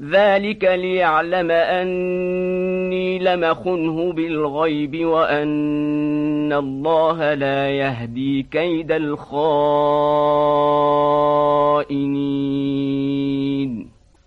ذلك ليعلم أني لمخنه بالغيب وأن الله لا يهدي كيد الخائنين